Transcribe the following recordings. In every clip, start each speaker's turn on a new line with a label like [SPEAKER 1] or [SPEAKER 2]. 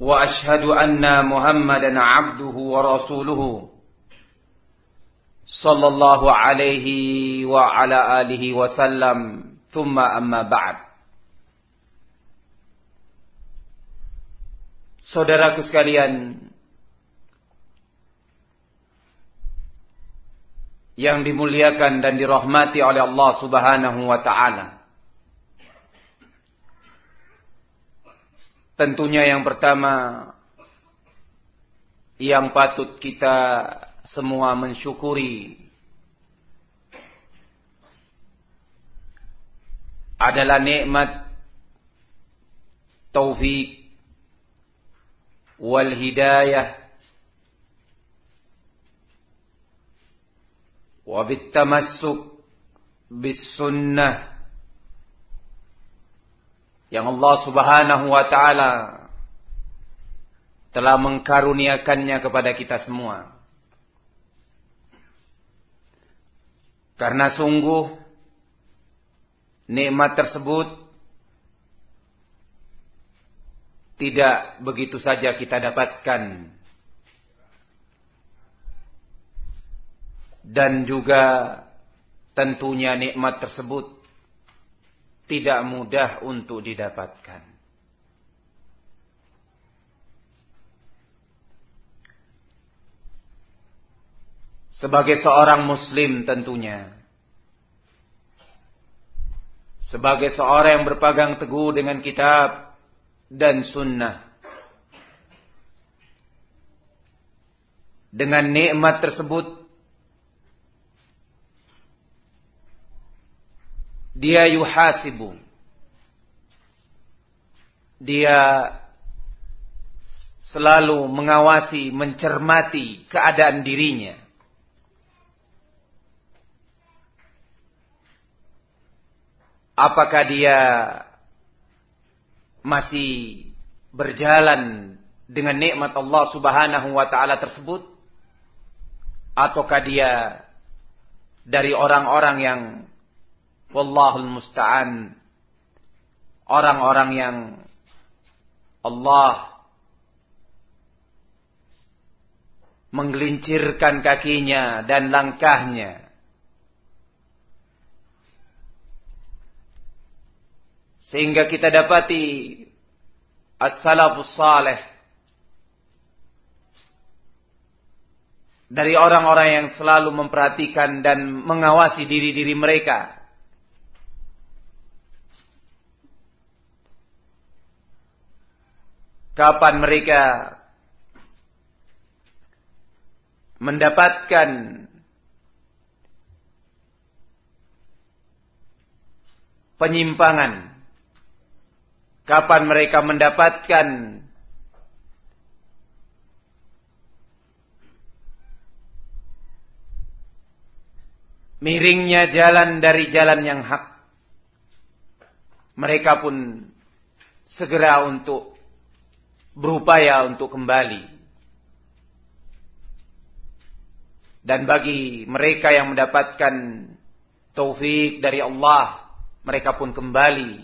[SPEAKER 1] واشهد ان محمدا عبده ورسوله صلى الله عليه وعلى اله وسلم ثم اما بعد Saudaraku sekalian yang dimuliakan dan dirahmati oleh Allah Subhanahu wa taala Tentunya yang pertama yang patut kita semua mensyukuri adalah nikmat taufik wal hidayah wa bitamassuk bis sunnah yang Allah Subhanahu wa taala telah mengkaruniakannya kepada kita semua. Karena sungguh nikmat tersebut tidak begitu saja kita dapatkan. Dan juga tentunya nikmat tersebut tidak mudah untuk didapatkan. Sebagai seorang muslim tentunya. Sebagai seorang yang berpegang teguh dengan kitab dan sunnah. Dengan nikmat tersebut Dia yuhasibu. Dia selalu mengawasi, mencermati keadaan dirinya. Apakah dia masih berjalan dengan nikmat Allah Subhanahu wa taala tersebut ataukah dia dari orang-orang yang Wallahul musta'an. Orang-orang yang Allah menggelincirkan kakinya dan langkahnya. Sehingga kita dapati as-salafus salih dari orang-orang yang selalu memperhatikan dan mengawasi diri-diri mereka kapan mereka mendapatkan penyimpangan? Kapan mereka mendapatkan miringnya jalan dari jalan yang hak? Mereka pun segera untuk berupaya untuk kembali. Dan bagi mereka yang mendapatkan taufik dari Allah, mereka pun kembali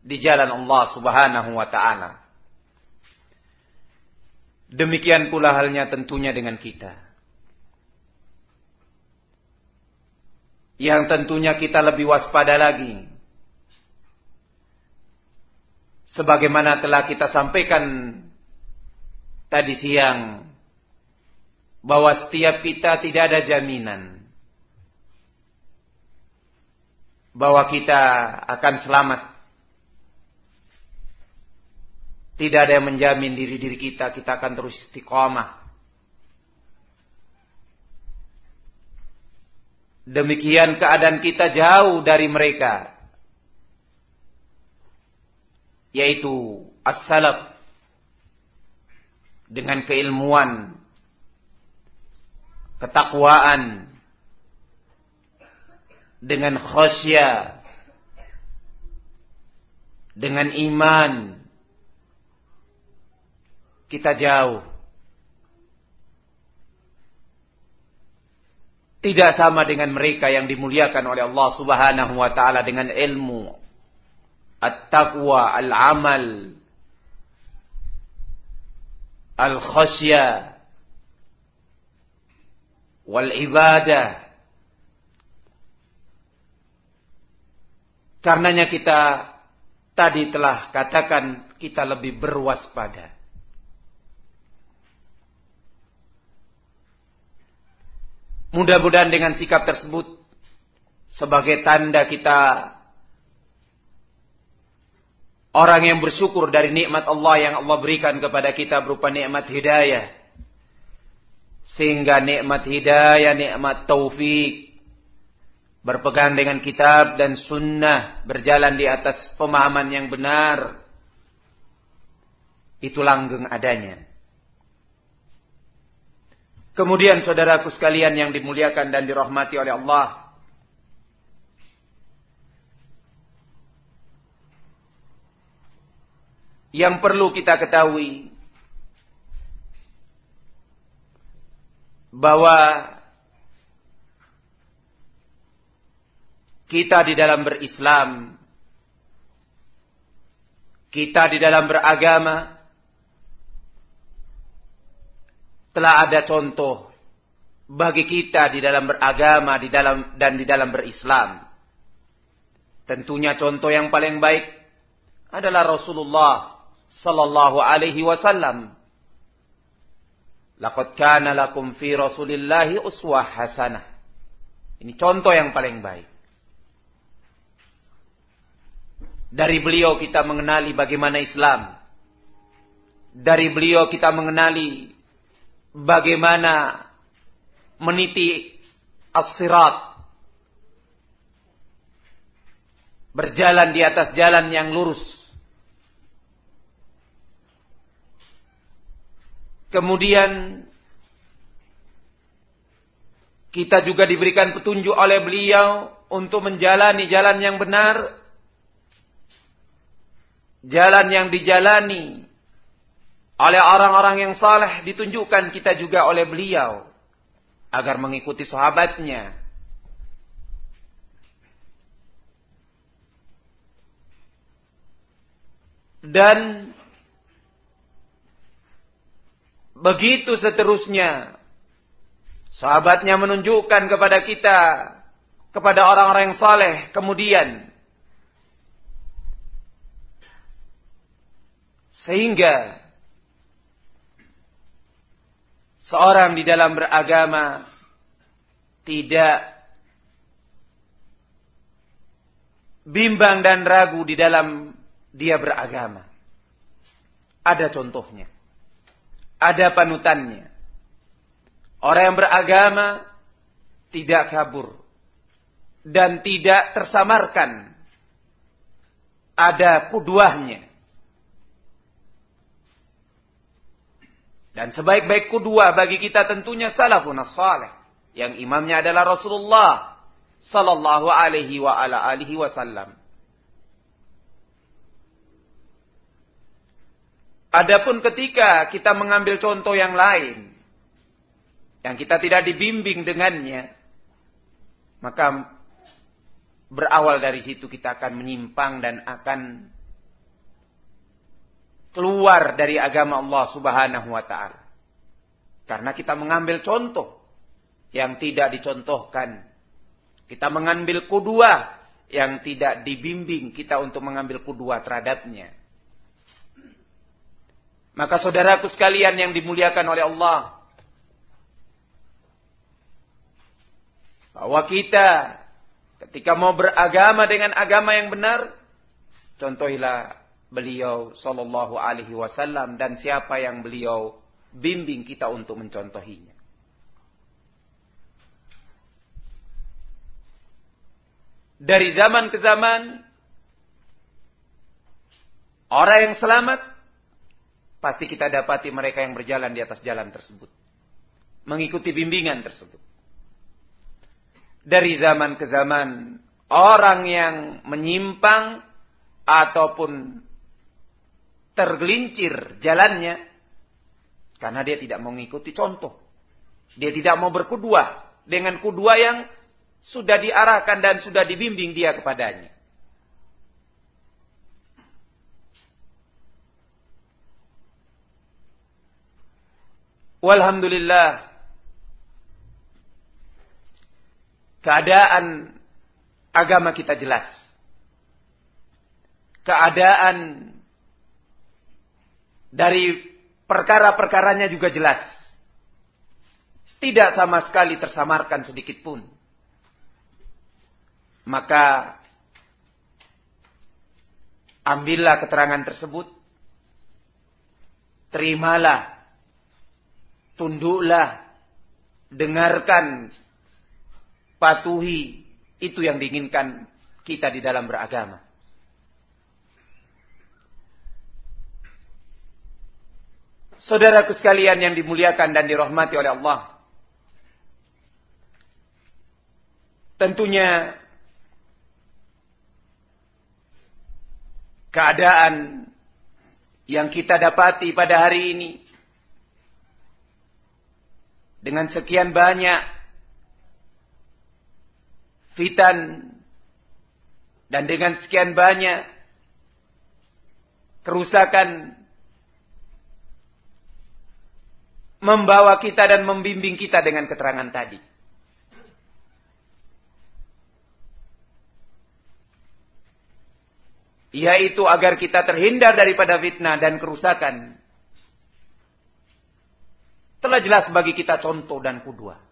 [SPEAKER 1] di jalan Allah Subhanahu wa taala. Demikian pula halnya tentunya dengan kita. Yang tentunya kita lebih waspada lagi sebagaimana telah kita sampaikan tadi siang bahwa setiap kita tidak ada jaminan bahwa kita akan selamat. Tidak ada yang menjamin diri-diri kita kita akan terus istiqamah. Demikian keadaan kita jauh dari mereka. Yaitu as-salaf. Dengan keilmuan. Ketakwaan. Dengan khosya. Dengan iman. Kita jauh tidak sama dengan mereka yang dimuliakan oleh Allah Subhanahu wa taala dengan ilmu at-taqwa, al-amal, al-khasya wal ibadah. Karenanya kita tadi telah katakan kita lebih berwaspada. Mudah-mudahan dengan sikap tersebut sebagai tanda kita orang yang bersyukur dari nikmat Allah yang Allah berikan kepada kita berupa nikmat hidayah. Sehingga nikmat hidayah, nikmat taufik berpegang dengan kitab dan sunnah, berjalan di atas pemahaman yang benar. Itu langgeng adanya. Kemudian saudaraku sekalian yang dimuliakan dan dirahmati oleh Allah. Yang perlu kita ketahui bahwa kita di dalam berislam, kita di dalam beragama, telah ada contoh bagi kita di dalam beragama di dalam dan di dalam berislam. Tentunya contoh yang paling baik adalah Rasulullah sallallahu alaihi wasallam. Laqad kana lakum fi Rasulillahi uswah hasanah. Ini contoh yang paling baik. Dari beliau kita mengenali bagaimana Islam. Dari beliau kita mengenali bagaimana meniti as-sirat berjalan di atas jalan yang lurus kemudian kita juga diberikan petunjuk oleh beliau untuk menjalani jalan yang benar jalan yang dijalani oleh orang-orang yang saleh ditunjukkan kita juga oleh beliau agar mengikuti sahabatnya. Dan begitu seterusnya. Sahabatnya menunjukkan kepada kita, kepada orang-orang yang saleh, kemudian sehingga seorang di dalam beragama tidak bimbang dan ragu di dalam dia beragama. Ada contohnya. Ada panutannya. Orang yang beragama tidak kabur dan tidak tersamarkan. Ada kuduahnya. Dan sebaik-baik kedua bagi kita tentunya salafun salih. Yang imamnya adalah Rasulullah sallallahu alaihi wa ala alihi wasallam. Adapun ketika kita mengambil contoh yang lain yang kita tidak dibimbing dengannya, maka berawal dari situ kita akan menyimpang dan akan keluar dari agama Allah Subhanahu wa taala. Karena kita mengambil contoh yang tidak dicontohkan. Kita mengambil kudua yang tidak dibimbing kita untuk mengambil kudua terhadapnya. Maka saudaraku sekalian yang dimuliakan oleh Allah. bahwa kita ketika mau beragama dengan agama yang benar, contohilah beliau sallallahu alaihi wasallam dan siapa yang beliau bimbing kita untuk mencontohinya. Dari zaman ke zaman orang yang selamat pasti kita dapati mereka yang berjalan di atas jalan tersebut. Mengikuti bimbingan tersebut dari zaman ke zaman orang yang menyimpang ataupun tergelincir jalannya karena dia tidak mau mengikuti contoh. Dia tidak mau berkudua dengan kudua yang sudah diarahkan dan sudah dibimbing dia kepadanya. Walhamdulillah Keadaan agama kita jelas. Keadaan dari perkara-perkaranya juga jelas. Tidak sama sekali tersamarkan sedikit pun. Maka ambillah keterangan tersebut. Terimalah. Tunduklah. Dengarkan patuhi itu yang diinginkan kita di dalam beragama. Saudaraku sekalian yang dimuliakan dan dirahmati oleh Allah. Tentunya keadaan yang kita dapati pada hari ini dengan sekian banyak fitan dan dengan sekian banyak kerusakan membawa kita dan membimbing kita dengan keterangan tadi. Yaitu agar kita terhindar daripada fitnah dan kerusakan. Telah jelas bagi kita contoh dan kudua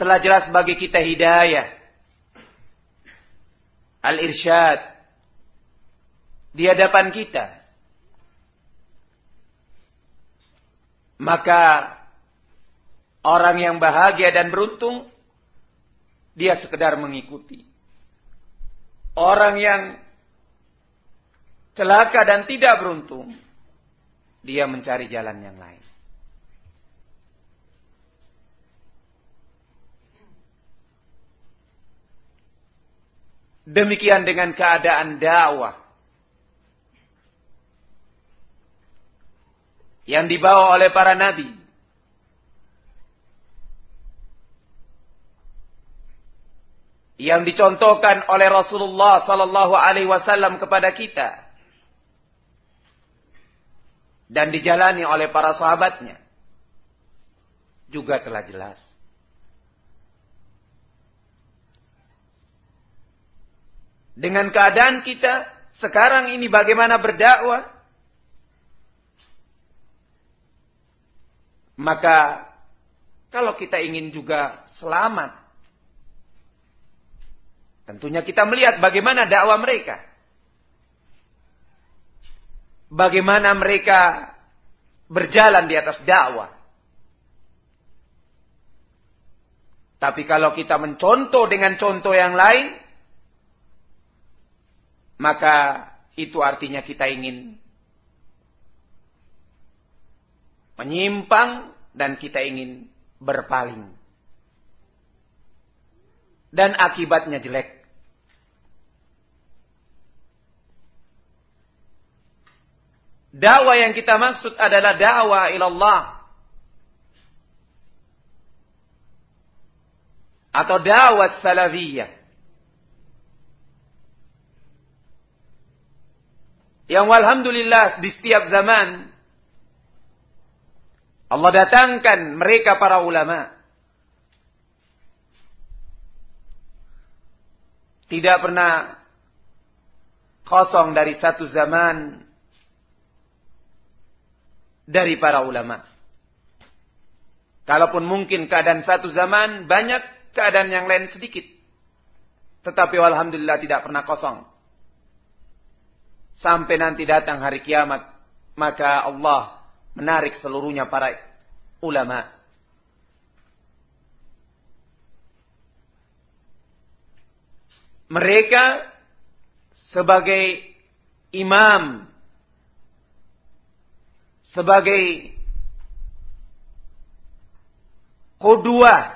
[SPEAKER 1] telah jelas bagi kita hidayah. Al-irsyad. Di hadapan kita. Maka orang yang bahagia dan beruntung dia sekedar mengikuti. Orang yang celaka dan tidak beruntung dia mencari jalan yang lain. Demikian dengan keadaan dakwah. Yang dibawa oleh para nabi. Yang dicontohkan oleh Rasulullah sallallahu alaihi wasallam kepada kita. Dan dijalani oleh para sahabatnya. Juga telah jelas. Dengan keadaan kita sekarang ini bagaimana berdakwah, maka kalau kita ingin juga selamat, tentunya kita melihat bagaimana dakwah mereka. Bagaimana mereka berjalan di atas dakwah. Tapi kalau kita mencontoh dengan contoh yang lain, maka itu artinya kita ingin menyimpang dan kita ingin berpaling. Dan akibatnya jelek. Dakwah yang kita maksud adalah dakwah ilallah. Atau dakwah salafiyah. Yang walhamdulillah di setiap zaman Allah datangkan mereka para ulama. Tidak pernah kosong dari satu zaman dari para ulama. Kalaupun mungkin keadaan satu zaman banyak keadaan yang lain sedikit. Tetapi alhamdulillah tidak pernah kosong. Sampai nanti datang hari kiamat. Maka Allah menarik seluruhnya para ulama. Mereka sebagai imam, sebagai kedua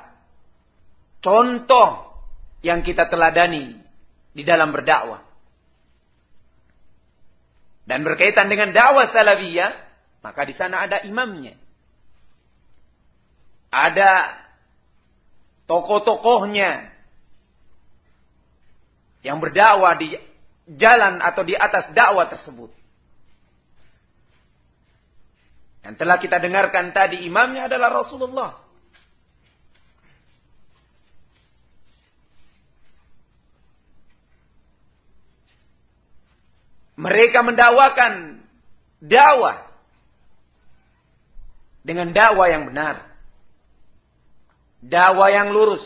[SPEAKER 1] contoh yang kita teladani di dalam berdakwah. Dan berkaitan dengan dakwah salafiyah, maka di sana ada imamnya. Ada tokoh-tokohnya yang berdakwah di jalan atau di atas dakwah tersebut. Yang telah kita dengarkan tadi imamnya adalah Rasulullah. Mereka mendakwakan dakwah dengan dakwah yang benar. Dakwah yang lurus.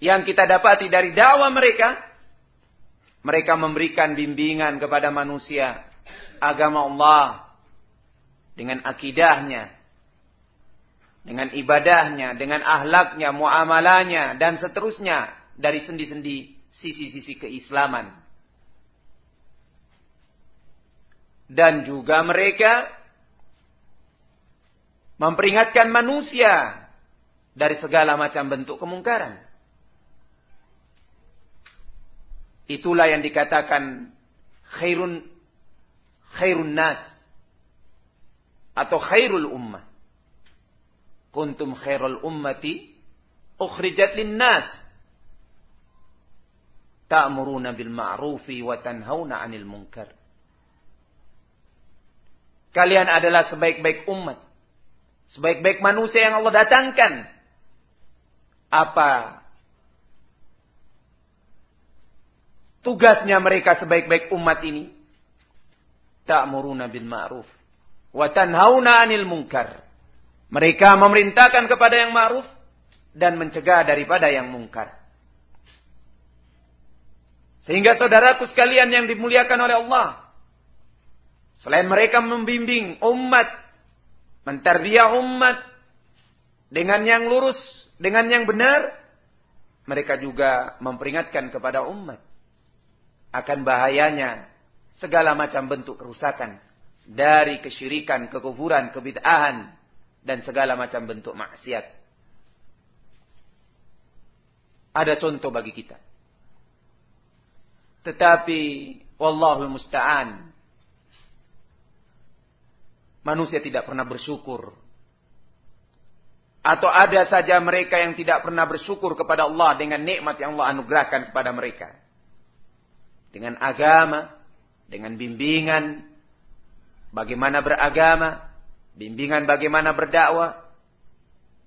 [SPEAKER 1] Yang kita dapati dari dakwah mereka, mereka memberikan bimbingan kepada manusia agama Allah dengan akidahnya, dengan ibadahnya, dengan ahlaknya, muamalahnya, dan seterusnya dari sendi-sendi sisi-sisi keislaman. Dan juga mereka memperingatkan manusia dari segala macam bentuk kemungkaran. Itulah yang dikatakan khairun khairun nas atau khairul ummah. Kuntum khairul ummati ukhrijat lin nas ta'muruna bil ma'rufi wa tanhauna 'anil munkar. Kalian adalah sebaik-baik umat. Sebaik-baik manusia yang Allah datangkan. Apa tugasnya mereka sebaik-baik umat ini? Ta'muruna bil ma'ruf wa tanhauna 'anil munkar. Mereka memerintahkan kepada yang ma'ruf dan mencegah daripada yang mungkar. Sehingga saudaraku sekalian yang dimuliakan oleh Allah. Selain mereka membimbing umat. Mentarbiah umat. Dengan yang lurus. Dengan yang benar. Mereka juga memperingatkan kepada umat. Akan bahayanya. Segala macam bentuk kerusakan. Dari kesyirikan, kekufuran, kebid'ahan. Dan segala macam bentuk maksiat. Ada contoh bagi kita. Tetapi wallahu musta'an. Manusia tidak pernah bersyukur. Atau ada saja mereka yang tidak pernah bersyukur kepada Allah dengan nikmat yang Allah anugerahkan kepada mereka. Dengan agama, dengan bimbingan, bagaimana beragama, bimbingan bagaimana berdakwah.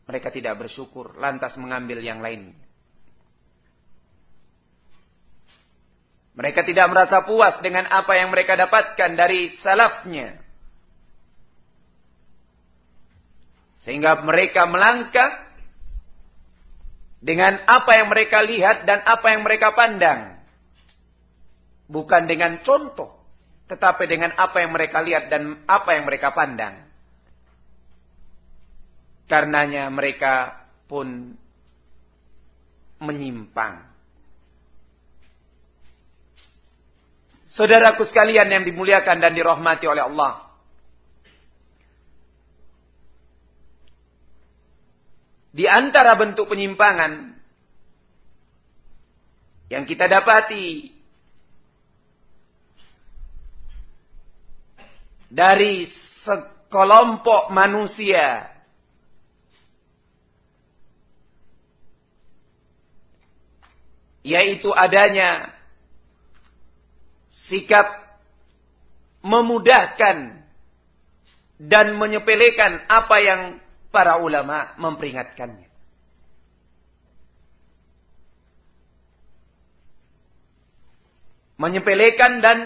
[SPEAKER 1] Mereka tidak bersyukur, lantas mengambil yang lainnya. Mereka tidak merasa puas dengan apa yang mereka dapatkan dari salafnya. Sehingga mereka melangkah dengan apa yang mereka lihat dan apa yang mereka pandang. Bukan dengan contoh. Tetapi dengan apa yang mereka lihat dan apa yang mereka pandang. Karenanya mereka pun menyimpang. Saudaraku sekalian yang dimuliakan dan dirahmati oleh Allah. Di antara bentuk penyimpangan yang kita dapati dari sekelompok manusia yaitu adanya sikap memudahkan dan menyepelekan apa yang para ulama memperingatkannya. Menyepelekan dan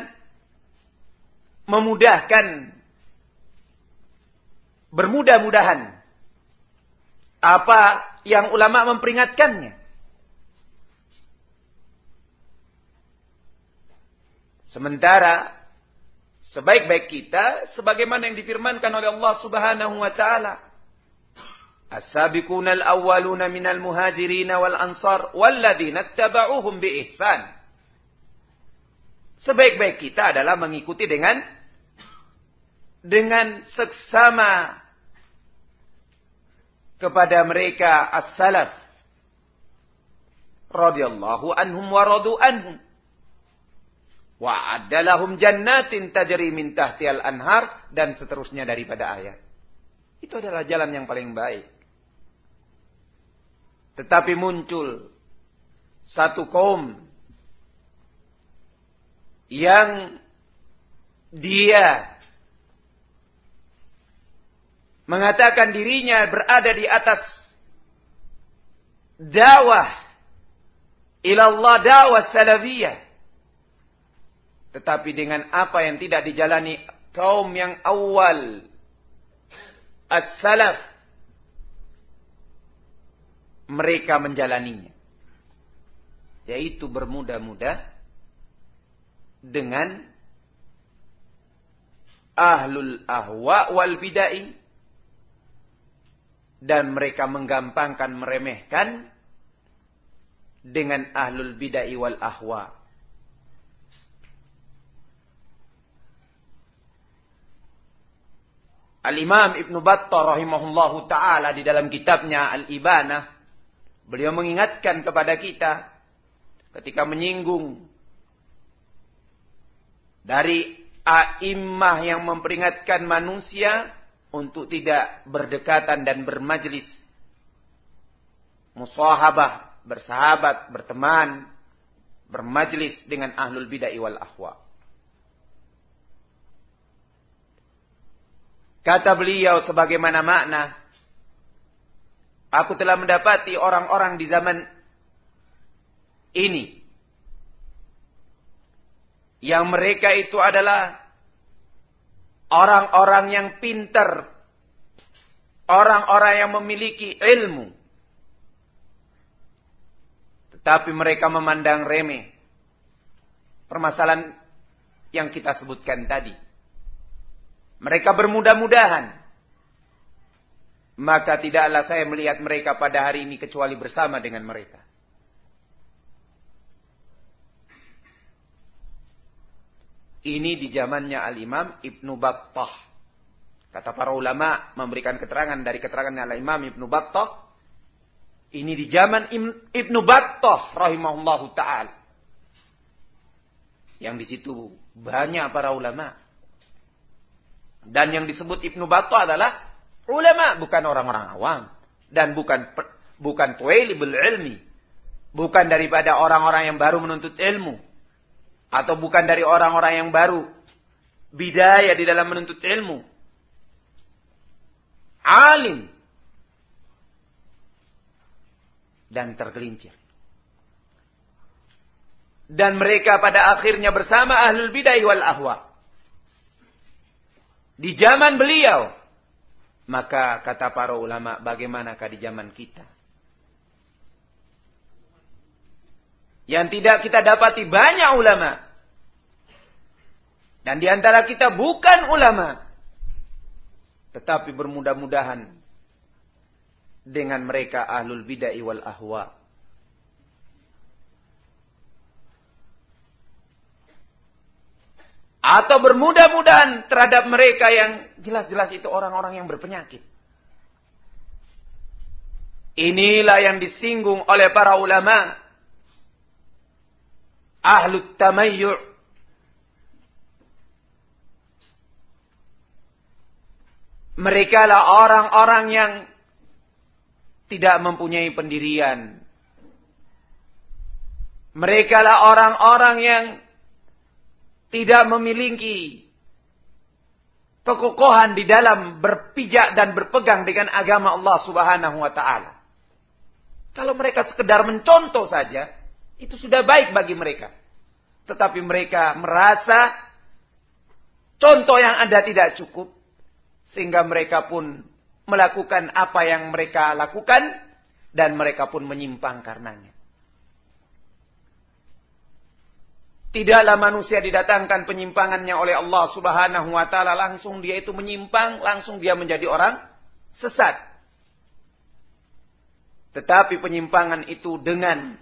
[SPEAKER 1] memudahkan bermudah-mudahan apa yang ulama memperingatkannya. Sementara sebaik-baik kita sebagaimana yang difirmankan oleh Allah Subhanahu wa taala. As-sabiquna al-awwaluna minal muhajirin wal ansar walladzina ittaba'uuhum bi ihsan. Sebaik-baik kita adalah mengikuti dengan dengan seksama kepada mereka as-salaf. Radhiyallahu anhum wa radu anhum wa addalahum jannatin tajri min tahtihal anhar dan seterusnya daripada ayat. Itu adalah jalan yang paling baik. Tetapi muncul satu kaum yang dia mengatakan dirinya berada di atas dakwah ilallah dakwah salafiyah tetapi dengan apa yang tidak dijalani kaum yang awal as-salaf mereka menjalaninya yaitu bermudah-mudah dengan ahlul ahwa wal bidai dan mereka menggampangkan meremehkan dengan ahlul bidai wal ahwa. Al-Imam Ibn Battah rahimahullahu ta'ala di dalam kitabnya Al-Ibanah. Beliau mengingatkan kepada kita ketika menyinggung dari a'immah yang memperingatkan manusia untuk tidak berdekatan dan bermajlis. Musahabah, bersahabat, berteman, bermajlis dengan ahlul bid'ah wal ahwa. Kata beliau sebagaimana makna, aku telah mendapati orang-orang di zaman ini yang mereka itu adalah orang-orang yang pintar, orang-orang yang memiliki ilmu, tetapi mereka memandang remeh permasalahan yang kita sebutkan tadi. Mereka bermudah-mudahan. Maka tidaklah saya melihat mereka pada hari ini kecuali bersama dengan mereka. Ini di zamannya Al-Imam Ibnu Battah. Kata para ulama memberikan keterangan dari keterangannya Al-Imam Ibnu Battah. Ini di zaman Ibnu Battah rahimahullahu taala. Yang di situ banyak para ulama. Dan yang disebut Ibnu Battah adalah ulama, bukan orang-orang awam dan bukan bukan tuwailibul ilmi. Bukan daripada orang-orang yang baru menuntut ilmu. Atau bukan dari orang-orang yang baru. Bidaya di dalam menuntut ilmu. Alim. Dan tergelincir. Dan mereka pada akhirnya bersama ahlul bidai wal ahwa. Di zaman beliau. Maka kata para ulama bagaimanakah di zaman kita. Yang tidak kita dapati banyak ulama. Dan di antara kita bukan ulama. Tetapi bermudah-mudahan dengan mereka ahlul bid'ah wal ahwa. Atau bermudah-mudahan terhadap mereka yang jelas-jelas itu orang-orang yang berpenyakit. Inilah yang disinggung oleh para ulama ahlu tamayyu' mereka lah orang-orang yang tidak mempunyai pendirian. Mereka lah orang-orang yang tidak memiliki kekokohan di dalam berpijak dan berpegang dengan agama Allah Subhanahu wa taala. Kalau mereka sekedar mencontoh saja, itu sudah baik bagi mereka. Tetapi mereka merasa contoh yang ada tidak cukup. Sehingga mereka pun melakukan apa yang mereka lakukan dan mereka pun menyimpang karenanya. Tidaklah manusia didatangkan penyimpangannya oleh Allah Subhanahu wa taala langsung dia itu menyimpang, langsung dia menjadi orang sesat. Tetapi penyimpangan itu dengan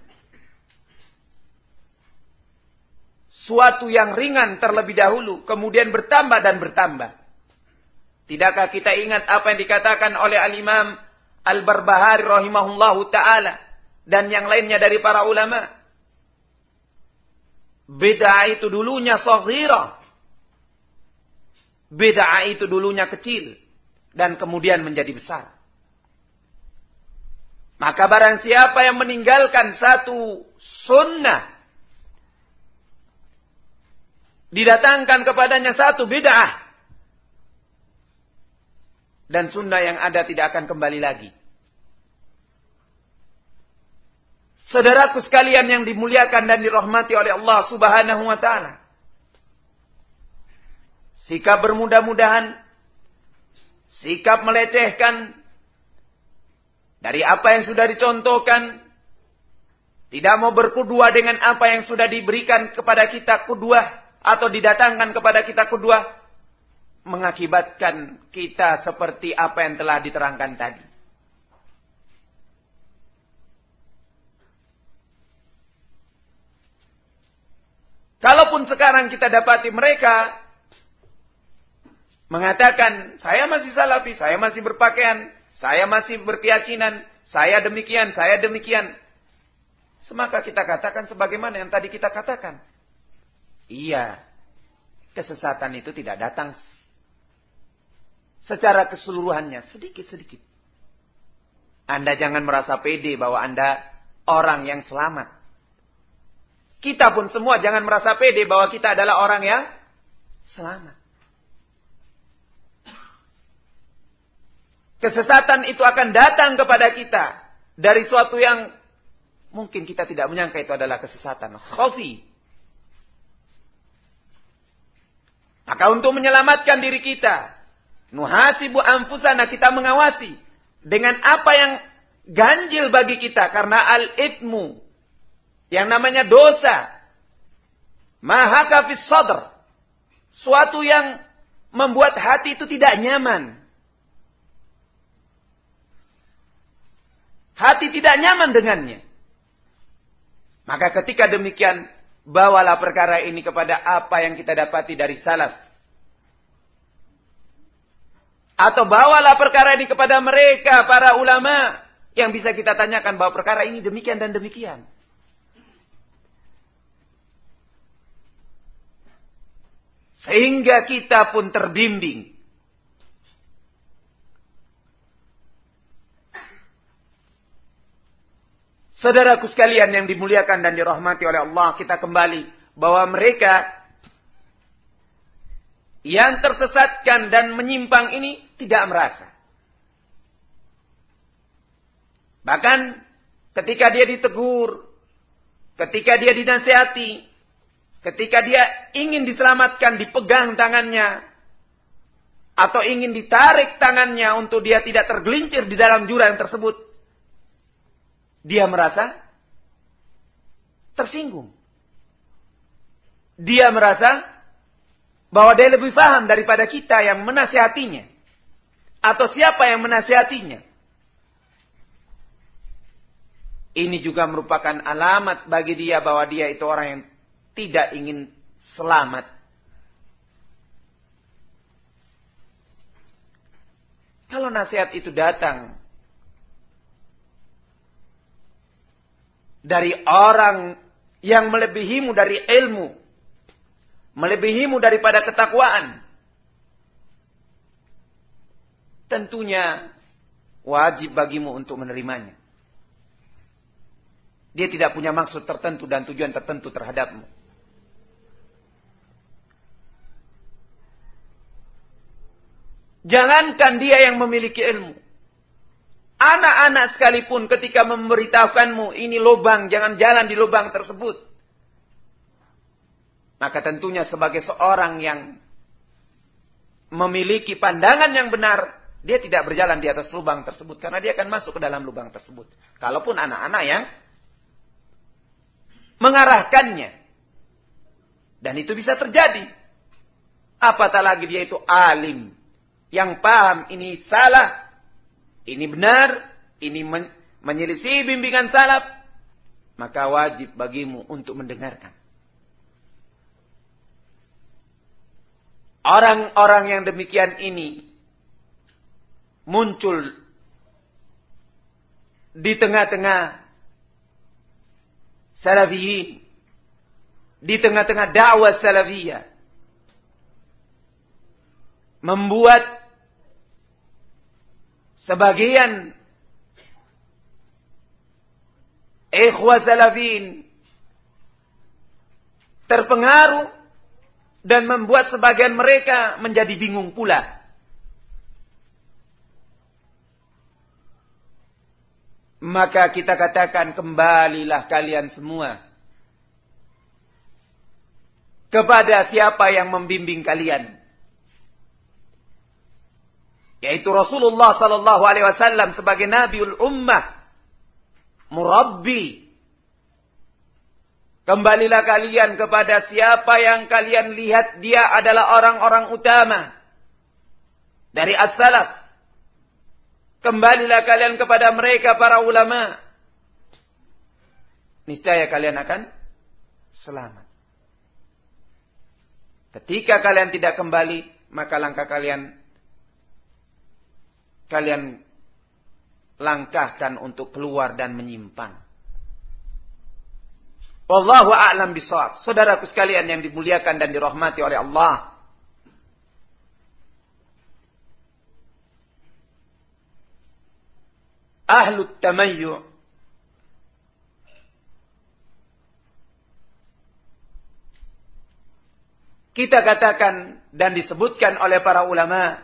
[SPEAKER 1] suatu yang ringan terlebih dahulu, kemudian bertambah dan bertambah. Tidakkah kita ingat apa yang dikatakan oleh Al-Imam Al-Barbahari rahimahullahu taala dan yang lainnya dari para ulama? Bid'ah itu dulunya saghira. Bid'ah itu dulunya kecil. Dan kemudian menjadi besar. Maka barang siapa yang meninggalkan satu sunnah. Didatangkan kepadanya satu bid'ah. Dan sunnah yang ada tidak akan kembali lagi. Saudaraku sekalian yang dimuliakan dan dirahmati oleh Allah Subhanahu wa taala. Sikap bermudah-mudahan, sikap melecehkan dari apa yang sudah dicontohkan, tidak mau berkudua dengan apa yang sudah diberikan kepada kita kudua atau didatangkan kepada kita kudua, mengakibatkan kita seperti apa yang telah diterangkan tadi. Kalaupun sekarang kita dapati mereka mengatakan, saya masih salafi, saya masih berpakaian, saya masih berkeyakinan, saya demikian, saya demikian. Semaka kita katakan sebagaimana yang tadi kita katakan. Iya, kesesatan itu tidak datang secara keseluruhannya, sedikit-sedikit. Anda jangan merasa pede bahwa Anda orang yang selamat. Kita pun semua jangan merasa pede bahwa kita adalah orang yang selamat. Kesesatan itu akan datang kepada kita dari suatu yang mungkin kita tidak menyangka itu adalah kesesatan. Khofi. Maka untuk menyelamatkan diri kita, nuhasibu anfusana kita mengawasi dengan apa yang ganjil bagi kita karena al-itmu yang namanya dosa. Maha kafis sadr. Suatu yang membuat hati itu tidak nyaman. Hati tidak nyaman dengannya. Maka ketika demikian, bawalah perkara ini kepada apa yang kita dapati dari salaf. Atau bawalah perkara ini kepada mereka, para ulama. Yang bisa kita tanyakan bahwa perkara ini demikian dan demikian. Sehingga kita pun terbimbing. Saudaraku sekalian yang dimuliakan dan dirahmati oleh Allah, kita kembali bahwa mereka yang tersesatkan dan menyimpang ini tidak merasa. Bahkan ketika dia ditegur, ketika dia dinasihati, Ketika dia ingin diselamatkan, dipegang tangannya. Atau ingin ditarik tangannya untuk dia tidak tergelincir di dalam jurang tersebut. Dia merasa tersinggung. Dia merasa bahwa dia lebih paham daripada kita yang menasihatinya. Atau siapa yang menasihatinya. Ini juga merupakan alamat bagi dia bahwa dia itu orang yang tidak ingin selamat. Kalau nasihat itu datang dari orang yang melebihimu dari ilmu, melebihimu daripada ketakwaan, tentunya wajib bagimu untuk menerimanya. Dia tidak punya maksud tertentu dan tujuan tertentu terhadapmu. Jangankan dia yang memiliki ilmu. Anak-anak sekalipun ketika memberitahukanmu ini lubang, jangan jalan di lubang tersebut. Maka tentunya sebagai seorang yang memiliki pandangan yang benar, Dia tidak berjalan di atas lubang tersebut karena dia akan masuk ke dalam lubang tersebut. Kalaupun anak-anak yang mengarahkannya. Dan itu bisa terjadi. Apatah lagi dia itu alim. Yang paham ini salah. Ini benar. Ini men menyelisih bimbingan salaf. Maka wajib bagimu untuk mendengarkan. Orang-orang yang demikian ini muncul di tengah-tengah salafiyin, di tengah-tengah dakwah salafiyah, membuat sebagian ikhwah salafin terpengaruh dan membuat sebagian mereka menjadi bingung pula. Maka kita katakan kembalilah kalian semua kepada siapa yang membimbing kalian. Yaitu Rasulullah sallallahu alaihi wasallam sebagai nabiul ummah, murabbi. Kembalilah kalian kepada siapa yang kalian lihat dia adalah orang-orang utama dari as-salaf Kembalilah kalian kepada mereka para ulama. Niscaya kalian akan selamat. Ketika kalian tidak kembali, maka langkah kalian kalian langkahkan untuk keluar dan menyimpang. Wallahu a'lam bisawab. Saudaraku sekalian yang dimuliakan dan dirahmati oleh Allah. ahlu tamayyu kita katakan dan disebutkan oleh para ulama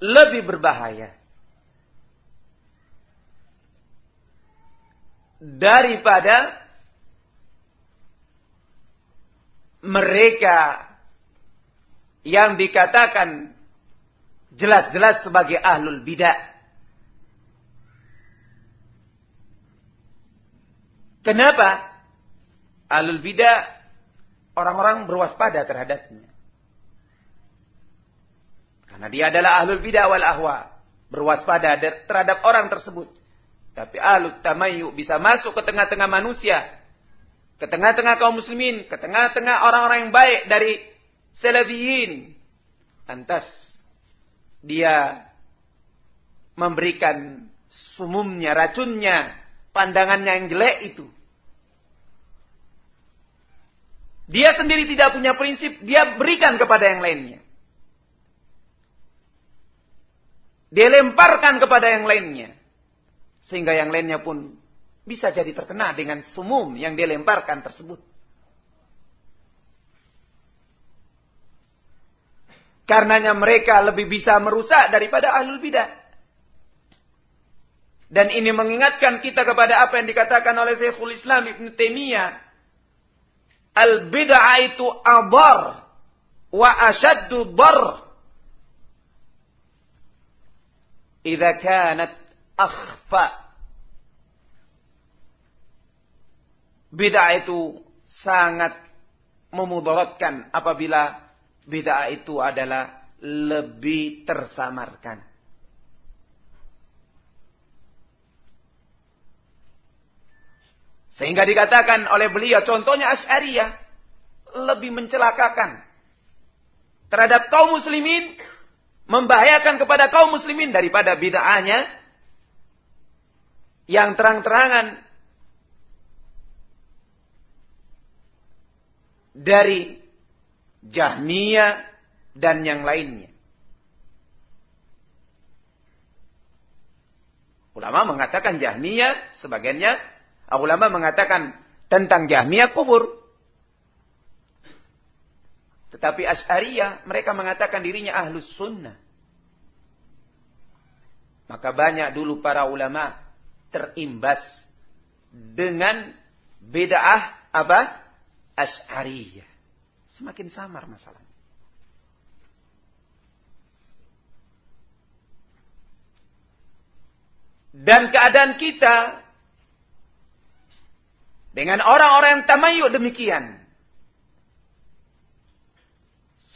[SPEAKER 1] lebih berbahaya daripada mereka yang dikatakan jelas-jelas sebagai ahlul bidah. Kenapa? Ahlul bidah orang-orang berwaspada terhadapnya. Karena dia adalah ahlul bidah wal ahwa. Berwaspada terhadap orang tersebut. Tapi ahlul tamayu bisa masuk ke tengah-tengah manusia. Ke tengah-tengah kaum muslimin. Ke tengah-tengah orang-orang yang baik dari salafiyin. Lantas dia memberikan sumumnya, racunnya, pandangannya yang jelek itu. Dia sendiri tidak punya prinsip, dia berikan kepada yang lainnya. Dia lemparkan kepada yang lainnya. Sehingga yang lainnya pun bisa jadi terkena dengan sumum yang dia lemparkan tersebut. Karenanya mereka lebih bisa merusak daripada ahlul bidah. Dan ini mengingatkan kita kepada apa yang dikatakan oleh Syekhul Islam Ibn Taimiyah. Al-bid'ah itu abar wa ashaddu dar. Idza kanat akhfa. Bid'ah itu sangat memudaratkan apabila bid'ah itu adalah lebih tersamarkan. Sehingga dikatakan oleh beliau contohnya Asy'ariyah lebih mencelakakan terhadap kaum muslimin membahayakan kepada kaum muslimin daripada bid'ahnya yang terang-terangan dari Jahmiyah, dan yang lainnya. Ulama mengatakan Jahmiyah, sebagiannya ulama mengatakan tentang Jahmiyah kufur. Tetapi Asy'ariyah mereka mengatakan dirinya ahlus sunnah. Maka banyak dulu para ulama terimbas dengan bedaah apa? Asy'ariyah. Semakin samar masalahnya. Dan keadaan kita dengan orang-orang yang tamayuk demikian.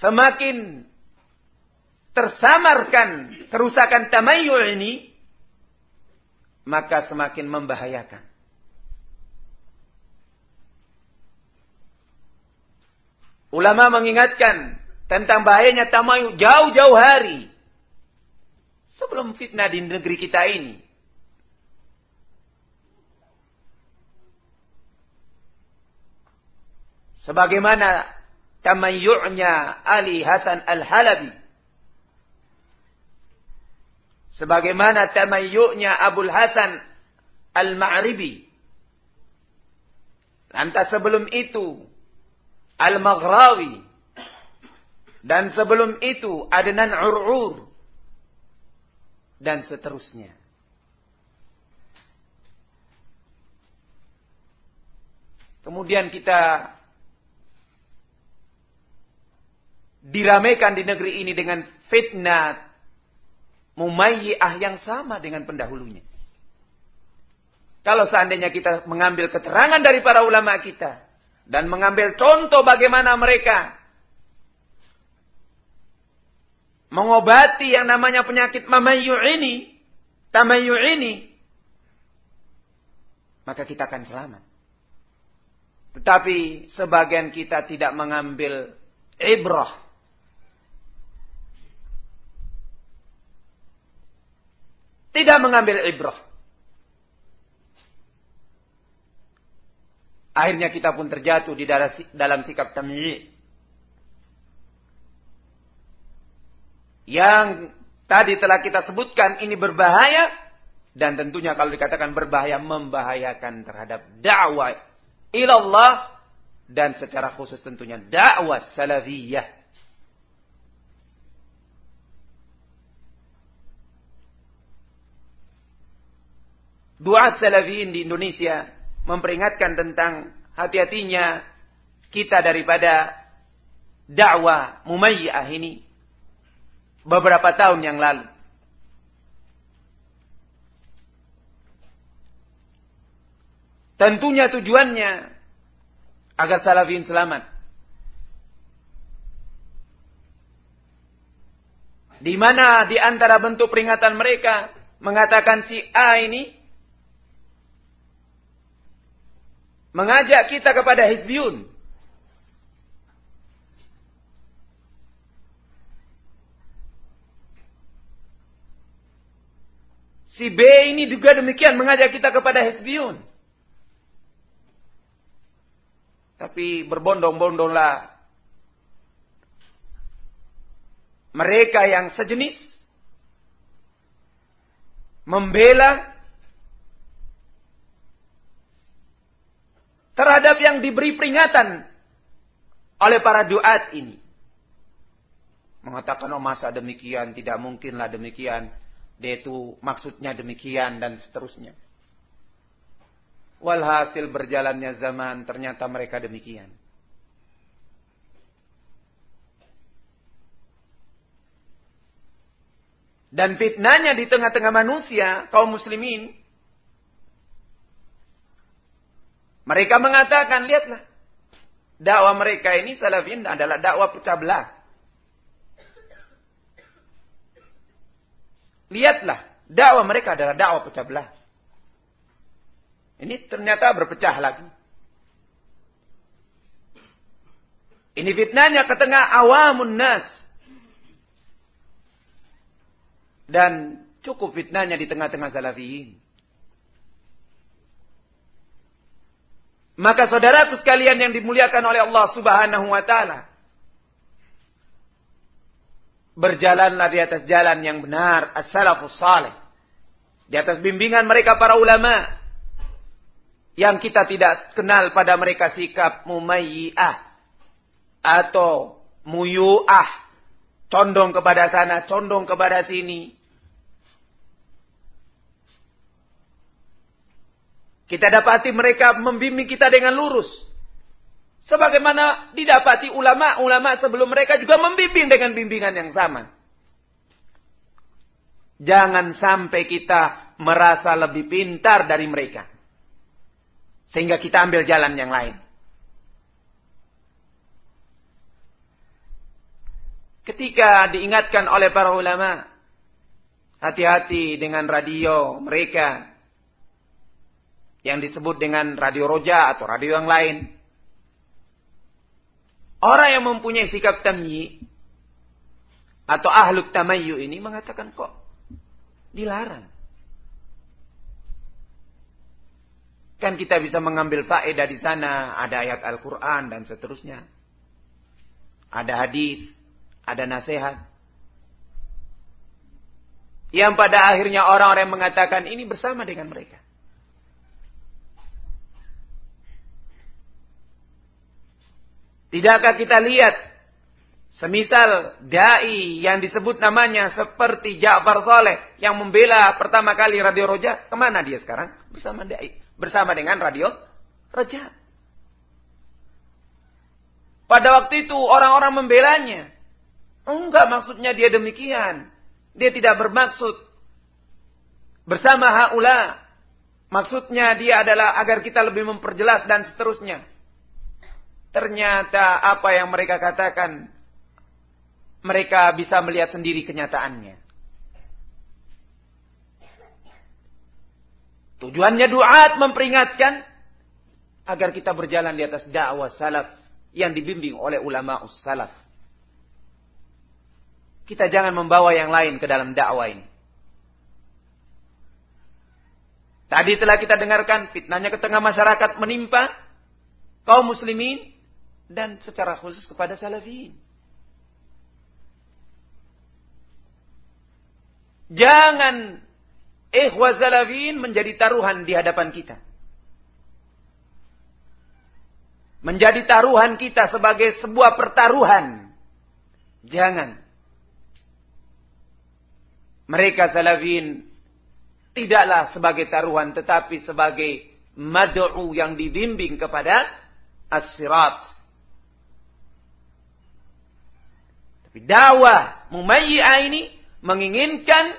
[SPEAKER 1] Semakin tersamarkan kerusakan tamayu ini, maka semakin membahayakan. Ulama mengingatkan tentang bahayanya tamayu jauh-jauh hari. Sebelum fitnah di negeri kita ini. Sebagaimana tamayyu'nya Ali Hasan Al-Halabi. Sebagaimana tamayyu'nya Abul Hasan Al-Ma'ribi. Lantas sebelum itu Al-Maghrawi. Dan sebelum itu Adnan Ur'ur. Dan seterusnya. Kemudian kita diramaikan di negeri ini dengan fitnah mumayyah yang sama dengan pendahulunya. Kalau seandainya kita mengambil keterangan dari para ulama kita dan mengambil contoh bagaimana mereka mengobati yang namanya penyakit mamayyu ini, tamayyu ini, maka kita akan selamat. Tetapi sebagian kita tidak mengambil ibrah Tidak mengambil ibrah. Akhirnya kita pun terjatuh di dalam sikap tamyi. Yang tadi telah kita sebutkan ini berbahaya. Dan tentunya kalau dikatakan berbahaya, membahayakan terhadap dakwah ilallah. Dan secara khusus tentunya dakwah salafiyah. Duat salafiyin di Indonesia memperingatkan tentang hati-hatinya kita daripada dakwah mumayyah ini beberapa tahun yang lalu. Tentunya tujuannya agar salafiyin selamat. Di mana di antara bentuk peringatan mereka mengatakan si A ini mengajak kita kepada hizbiyun. Si B ini juga demikian mengajak kita kepada hizbiyun. Tapi berbondong-bondonglah mereka yang sejenis membela terhadap yang diberi peringatan oleh para duat ini. Mengatakan, oh masa demikian, tidak mungkinlah demikian. Dia itu maksudnya demikian dan seterusnya. Walhasil berjalannya zaman ternyata mereka demikian. Dan fitnahnya di tengah-tengah manusia, kaum muslimin, Mereka mengatakan, lihatlah. Dakwah mereka ini salafin adalah dakwah pecah belah. Lihatlah, dakwah mereka adalah dakwah pecah belah. Ini ternyata berpecah lagi. Ini fitnahnya ke tengah awamun nas. Dan cukup fitnahnya di tengah-tengah salafiyin. Maka saudaraku sekalian yang dimuliakan oleh Allah Subhanahu wa taala, berjalanlah di atas jalan yang benar, as-salafus salih. Di atas bimbingan mereka para ulama. Yang kita tidak kenal pada mereka sikap mumayyi'ah atau muyu'ah, condong kepada sana, condong kepada sini, Kita dapati mereka membimbing kita dengan lurus. Sebagaimana didapati ulama-ulama sebelum mereka juga membimbing dengan bimbingan yang sama. Jangan sampai kita merasa lebih pintar dari mereka. Sehingga kita ambil jalan yang lain. Ketika diingatkan oleh para ulama, hati-hati dengan radio mereka yang disebut dengan radio roja atau radio yang lain. Orang yang mempunyai sikap tamyi atau ahluk tamayyu ini mengatakan kok dilarang. Kan kita bisa mengambil faedah di sana, ada ayat Al-Qur'an dan seterusnya. Ada hadis, ada nasihat. Yang pada akhirnya orang-orang mengatakan ini bersama dengan mereka. Tidakkah kita lihat semisal dai yang disebut namanya seperti Ja'far Soleh yang membela pertama kali Radio Roja, ke mana dia sekarang? Bersama dai, bersama dengan Radio Roja. Pada waktu itu orang-orang membelanya. Enggak maksudnya dia demikian. Dia tidak bermaksud bersama haula. Maksudnya dia adalah agar kita lebih memperjelas dan seterusnya. Ternyata apa yang mereka katakan, mereka bisa melihat sendiri kenyataannya. Tujuannya duat memperingatkan agar kita berjalan di atas dakwah salaf yang dibimbing oleh ulama salaf. Kita jangan membawa yang lain ke dalam dakwah ini. Tadi telah kita dengarkan fitnahnya ke tengah masyarakat menimpa kaum muslimin dan secara khusus kepada salafiyin. Jangan ikhwa salafiyin menjadi taruhan di hadapan kita. Menjadi taruhan kita sebagai sebuah pertaruhan. Jangan. Mereka salafiyin tidaklah sebagai taruhan tetapi sebagai mad'u yang dibimbing kepada as-sirat dakwah mumayyi'ah ini menginginkan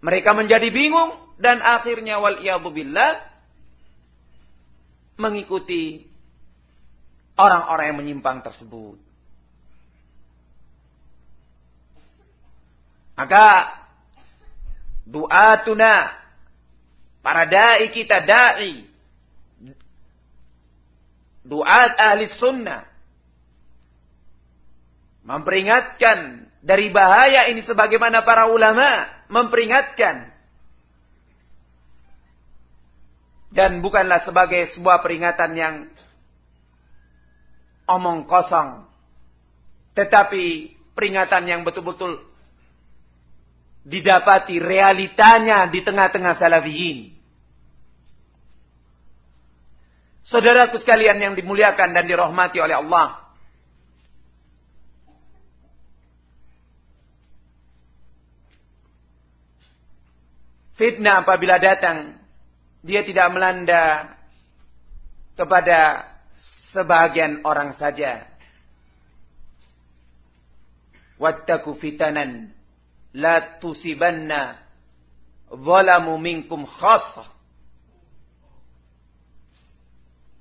[SPEAKER 1] mereka menjadi bingung dan akhirnya wal billah mengikuti orang-orang yang menyimpang tersebut. Maka tuna para dai kita dai duat ahli sunnah Memperingatkan dari bahaya ini sebagaimana para ulama memperingatkan. Dan bukanlah sebagai sebuah peringatan yang omong kosong. Tetapi peringatan yang betul-betul didapati realitanya di tengah-tengah salafiyin. Saudaraku sekalian yang dimuliakan dan dirahmati oleh Allah. Fitnah apabila datang, dia tidak melanda kepada sebagian orang saja. Wattaku fitanan la tusibanna zalamu minkum khassah.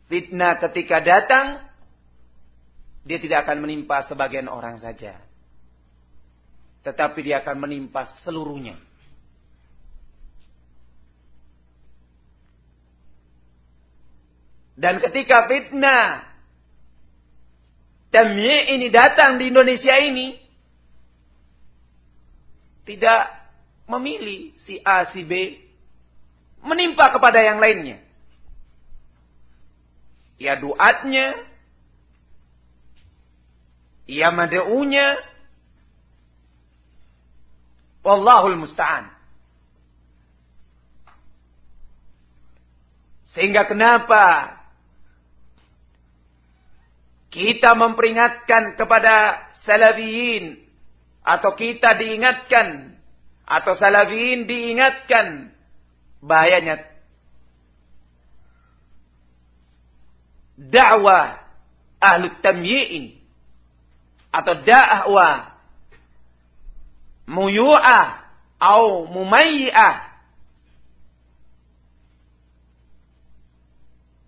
[SPEAKER 1] Fitnah ketika datang, dia tidak akan menimpa sebagian orang saja. Tetapi dia akan menimpa seluruhnya. Dan ketika fitnah tamyi ini datang di Indonesia ini, tidak memilih si A, si B, menimpa kepada yang lainnya. Ya duatnya, ya mad'unya, wallahul musta'an. Sehingga kenapa kita memperingatkan kepada salafiyin. Atau kita diingatkan. Atau salafiyin diingatkan. Bahayanya. Dakwah ahlu tamyi'in. Atau dakwah muyu'ah au mumayyi'ah.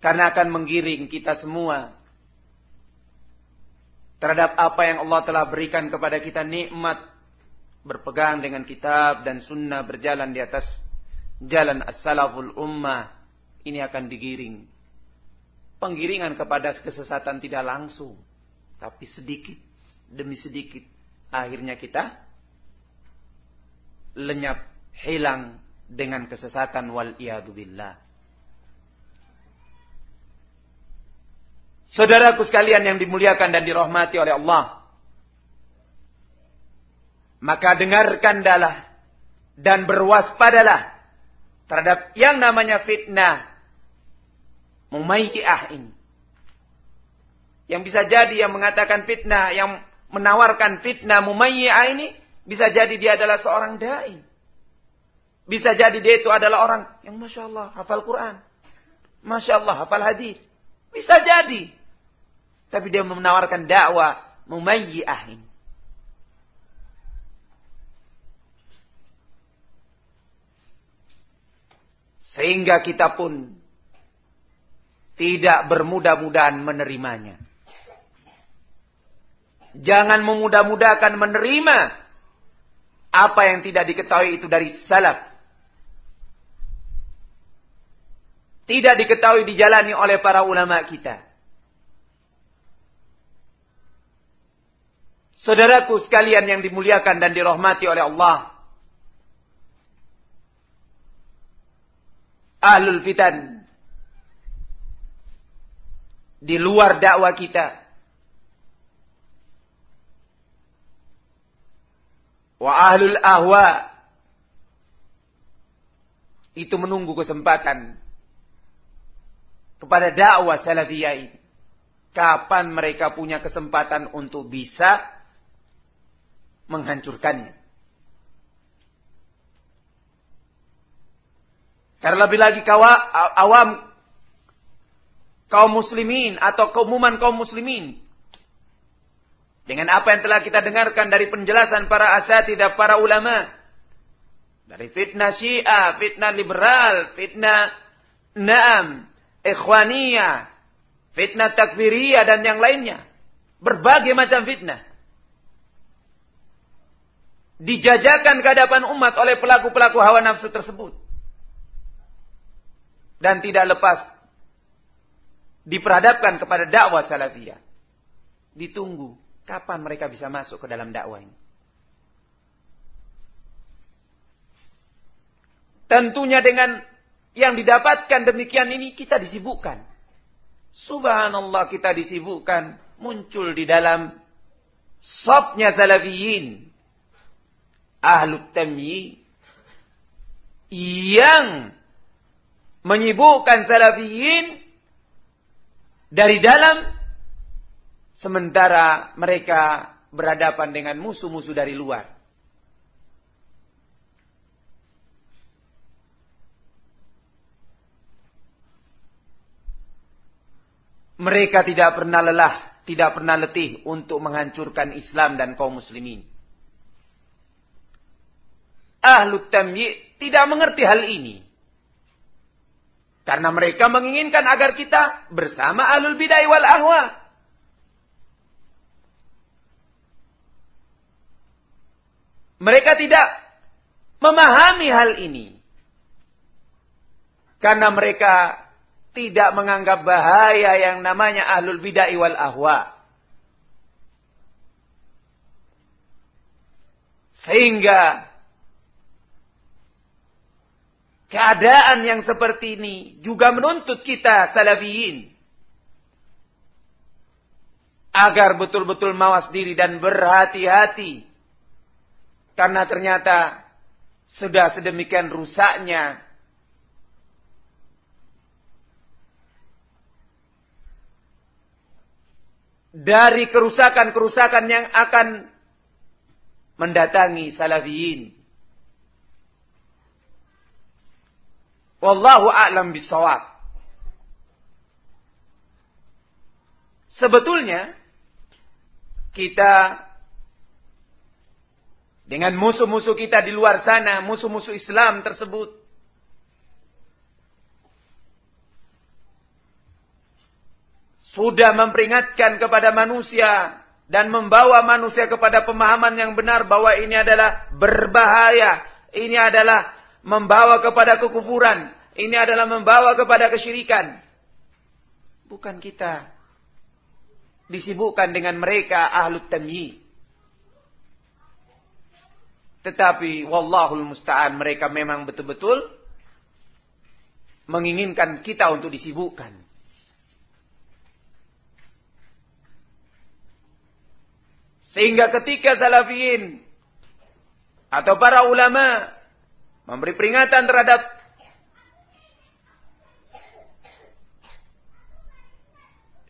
[SPEAKER 1] Karena akan menggiring kita semua terhadap apa yang Allah telah berikan kepada kita nikmat berpegang dengan kitab dan sunnah berjalan di atas jalan as-salaful ummah ini akan digiring penggiringan kepada kesesatan tidak langsung tapi sedikit demi sedikit akhirnya kita lenyap, hilang dengan kesesatan wal billah. Saudaraku sekalian yang dimuliakan dan dirahmati oleh Allah. Maka dengarkan dalah dan berwaspadalah terhadap yang namanya fitnah mumayyi'ah ini. Yang bisa jadi yang mengatakan fitnah, yang menawarkan fitnah mumayyi'ah ini bisa jadi dia adalah seorang dai. Bisa jadi dia itu adalah orang yang Masya Allah hafal Quran. Masya Allah hafal hadis. Bisa jadi. Tapi dia menawarkan dakwah mumayyi'ah ini. Sehingga kita pun tidak bermudah-mudahan menerimanya. Jangan memudah-mudahkan menerima apa yang tidak diketahui itu dari salaf. Tidak diketahui dijalani oleh para ulama kita. Saudaraku sekalian yang dimuliakan dan dirahmati oleh Allah. Ahlul fitan. Di luar dakwah kita. Wa ahlul ahwa itu menunggu kesempatan kepada dakwah salafiyah ini. Kapan mereka punya kesempatan untuk bisa menghancurkannya. Terlebih lagi kawa, awam kaum muslimin atau keumuman kaum muslimin dengan apa yang telah kita dengarkan dari penjelasan para asatidah, para ulama. Dari fitnah syiah, fitnah liberal, fitnah naam, ikhwaniyah, fitnah takfiriyah dan yang lainnya. Berbagai macam fitnah. Dijajakan ke hadapan umat oleh pelaku-pelaku hawa nafsu tersebut. Dan tidak lepas diperhadapkan kepada dakwah salafiyah. Ditunggu Kapan mereka bisa masuk ke dalam dakwah ini? Tentunya dengan yang didapatkan demikian ini kita disibukkan. Subhanallah kita disibukkan. Muncul di dalam sopnya salafiyin. Ahlu tamyi. Yang menyibukkan salafiyin dari dalam Sementara mereka berhadapan dengan musuh-musuh dari luar. Mereka tidak pernah lelah, tidak pernah letih untuk menghancurkan Islam dan kaum muslimin. Ahlu tamyi tidak mengerti hal ini. Karena mereka menginginkan agar kita bersama ahlul bidai wal ahwa. Mereka tidak memahami hal ini. Karena mereka tidak menganggap bahaya yang namanya ahlul bid'ah wal ahwa. Sehingga keadaan yang seperti ini juga menuntut kita salafiyin agar betul-betul mawas diri dan berhati-hati karena ternyata sudah sedemikian rusaknya dari kerusakan-kerusakan yang akan mendatangi salafiyin. Wallahu a'lam bisawab. Sebetulnya kita Dengan musuh-musuh kita di luar sana, musuh-musuh Islam tersebut. Sudah memperingatkan kepada manusia dan membawa manusia kepada pemahaman yang benar bahwa ini adalah berbahaya. Ini adalah membawa kepada kekufuran. Ini adalah membawa kepada kesyirikan. Bukan kita disibukkan dengan mereka ahlu tamyiz. Tetapi wallahul musta'an mereka memang betul-betul menginginkan kita untuk disibukkan. Sehingga ketika salafiyin atau para ulama memberi peringatan terhadap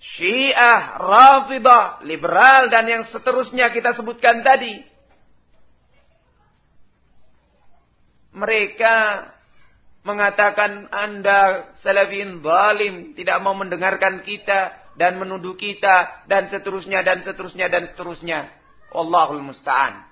[SPEAKER 1] Syiah, Rafidah, liberal dan yang seterusnya kita sebutkan tadi mereka mengatakan Anda salafin zalim, tidak mau mendengarkan kita dan menuduh kita dan seterusnya dan seterusnya dan seterusnya. Allahul musta'an.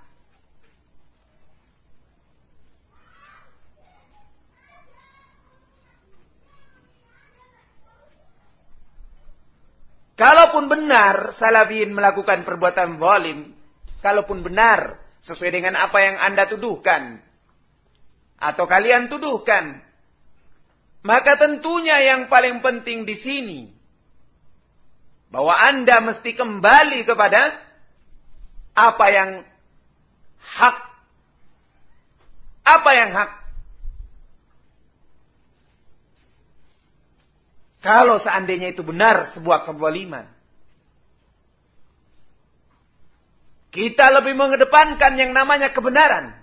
[SPEAKER 1] Kalaupun benar salafin melakukan perbuatan zalim, kalaupun benar sesuai dengan apa yang Anda tuduhkan, atau kalian tuduhkan. Maka tentunya yang paling penting di sini bahwa Anda mesti kembali kepada apa yang hak. Apa yang hak? Kalau seandainya itu benar sebuah kezaliman. Kita lebih mengedepankan yang namanya kebenaran.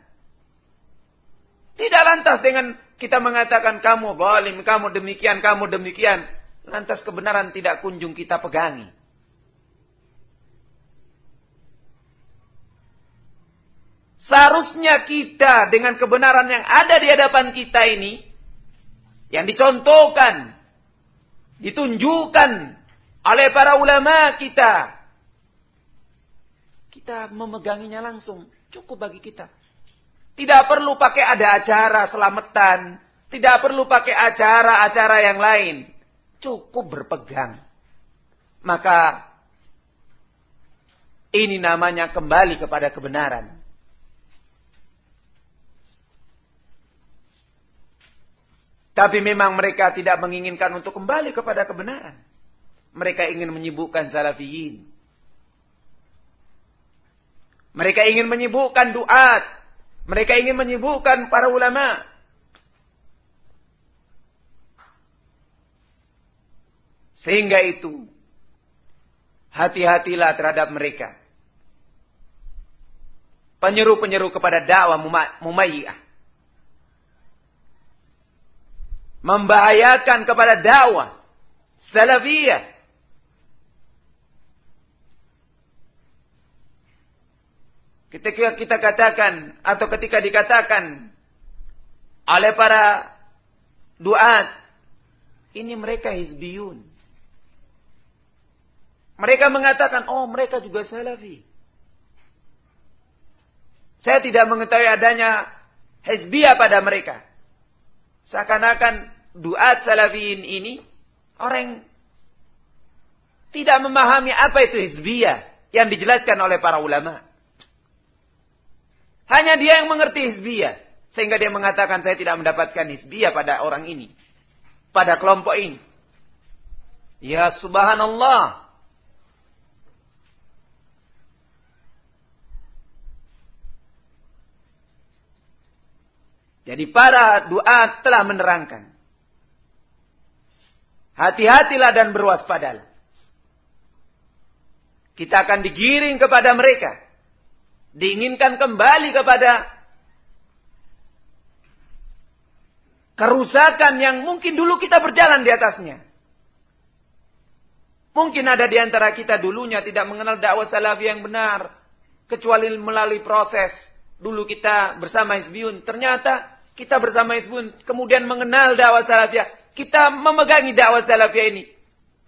[SPEAKER 1] Tidak lantas dengan kita mengatakan kamu zalim, kamu demikian, kamu demikian. Lantas kebenaran tidak kunjung kita pegangi. Seharusnya kita dengan kebenaran yang ada di hadapan kita ini, yang dicontohkan, ditunjukkan oleh para ulama kita, kita memeganginya langsung. Cukup bagi kita. Tidak perlu pakai ada acara selamatan. Tidak perlu pakai acara-acara yang lain. Cukup berpegang. Maka ini namanya kembali kepada kebenaran. Tapi memang mereka tidak menginginkan untuk kembali kepada kebenaran. Mereka ingin menyibukkan salafiyin. Mereka ingin menyibukkan duat. Mereka ingin menyibukkan para ulama. Sehingga itu, hati-hatilah terhadap mereka. Penyeru-penyeru kepada dakwah Mumayyah. Membahayakan kepada dakwah Salafiyah. Ketika kita katakan atau ketika dikatakan oleh para duat ini mereka hizbiyun. Mereka mengatakan, oh mereka juga salafi. Saya tidak mengetahui adanya hizbiyah pada mereka. Seakan-akan duat salafiyin ini orang tidak memahami apa itu hizbiyah yang dijelaskan oleh para ulama. Hanya dia yang mengerti hizbiyah. Sehingga dia mengatakan saya tidak mendapatkan hizbiyah pada orang ini. Pada kelompok ini. Ya subhanallah. Jadi para doa telah menerangkan. Hati-hatilah dan berwaspadalah. Kita akan digiring kepada mereka diinginkan kembali kepada kerusakan yang mungkin dulu kita berjalan di atasnya. Mungkin ada di antara kita dulunya tidak mengenal dakwah salafi yang benar. Kecuali melalui proses. Dulu kita bersama Hizbiyun. Ternyata kita bersama Hizbiyun. Kemudian mengenal dakwah salafiyah. Kita memegangi dakwah salafiyah ini.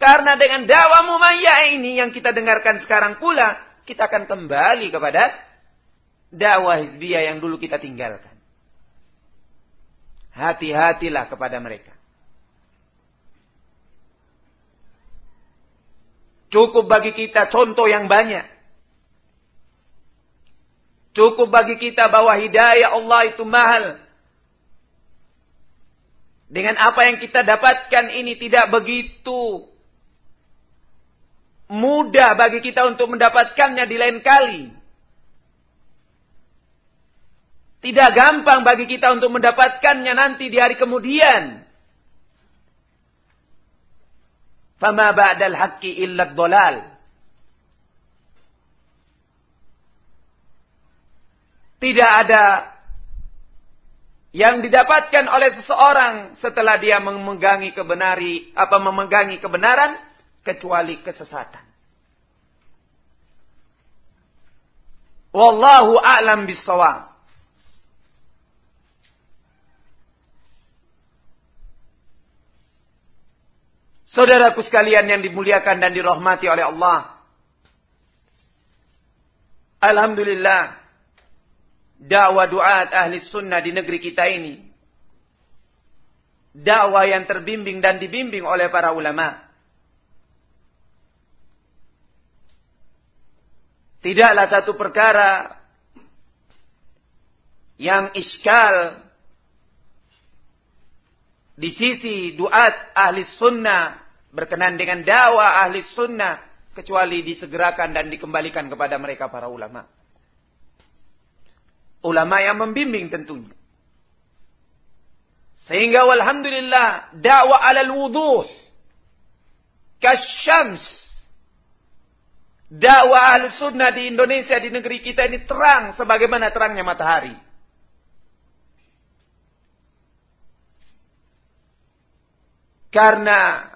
[SPEAKER 1] Karena dengan dakwah mumayyah ini yang kita dengarkan sekarang pula. Kita akan kembali kepada dakwah hizbiyah yang dulu kita tinggalkan. Hati-hatilah kepada mereka. Cukup bagi kita contoh yang banyak. Cukup bagi kita bahwa hidayah Allah itu mahal. Dengan apa yang kita dapatkan ini tidak begitu mudah bagi kita untuk mendapatkannya di lain kali. Tidak gampang bagi kita untuk mendapatkannya nanti di hari kemudian. Fama ba'dal haqqi illa dhalal. Tidak ada yang didapatkan oleh seseorang setelah dia memegangi kebenari apa memegangi kebenaran kecuali kesesatan. Wallahu a'lam bissawab. Saudaraku sekalian yang dimuliakan dan dirahmati oleh Allah. Alhamdulillah. Dakwah duat ahli sunnah di negeri kita ini. Dakwah yang terbimbing dan dibimbing oleh para ulama. Tidaklah satu perkara yang iskal di sisi duat ahli sunnah berkenan dengan dakwah ahli sunnah kecuali disegerakan dan dikembalikan kepada mereka para ulama. Ulama yang membimbing tentunya. Sehingga walhamdulillah dakwah alal wuduh kasyams dakwah ahli sunnah di Indonesia di negeri kita ini terang sebagaimana terangnya matahari. Karena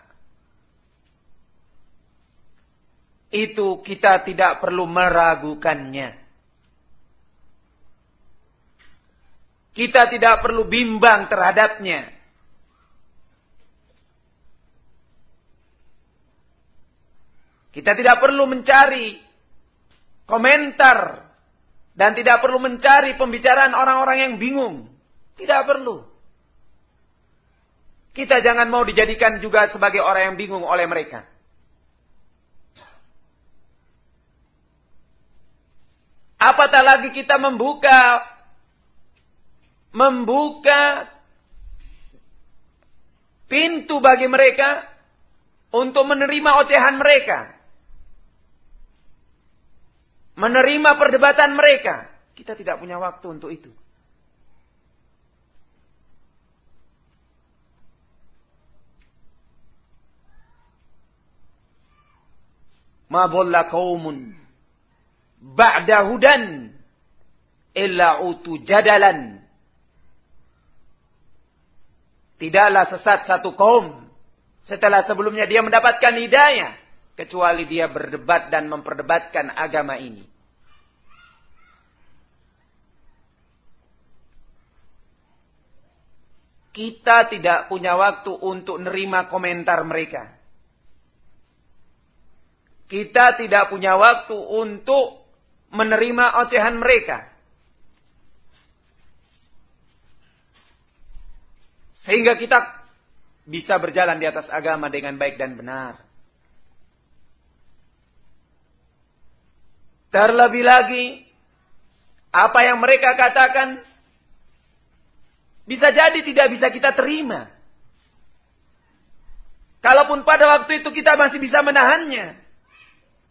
[SPEAKER 1] itu kita tidak perlu meragukannya. Kita tidak perlu bimbang terhadapnya. Kita tidak perlu mencari komentar dan tidak perlu mencari pembicaraan orang-orang yang bingung. Tidak perlu. Kita jangan mau dijadikan juga sebagai orang yang bingung oleh mereka. Apatah lagi kita membuka membuka pintu bagi mereka untuk menerima ocehan mereka. Menerima perdebatan mereka. Kita tidak punya waktu untuk itu. Ma dhalla qaumun ba'da illa utu jadalan. Tidaklah sesat satu kaum setelah sebelumnya dia mendapatkan hidayah kecuali dia berdebat dan memperdebatkan agama ini. Kita tidak punya waktu untuk nerima komentar mereka. Kita tidak punya waktu untuk menerima ocehan mereka. Sehingga kita bisa berjalan di atas agama dengan baik dan benar. Terlebih lagi, apa yang mereka katakan bisa jadi tidak bisa kita terima. Kalaupun pada waktu itu kita masih bisa menahannya.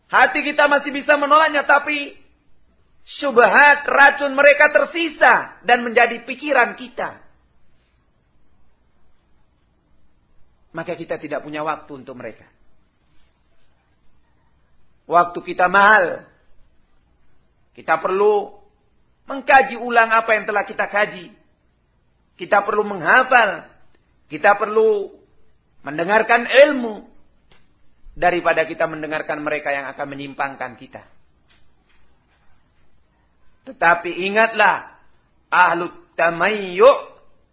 [SPEAKER 1] Hati kita masih bisa menolaknya, tapi syubhat, racun mereka tersisa dan menjadi pikiran kita. Maka kita tidak punya waktu untuk mereka. Waktu kita mahal. Kita perlu mengkaji ulang apa yang telah kita kaji. Kita perlu menghafal. Kita perlu mendengarkan ilmu daripada kita mendengarkan mereka yang akan menyimpangkan kita. Tetapi ingatlah, ahlu tamayyu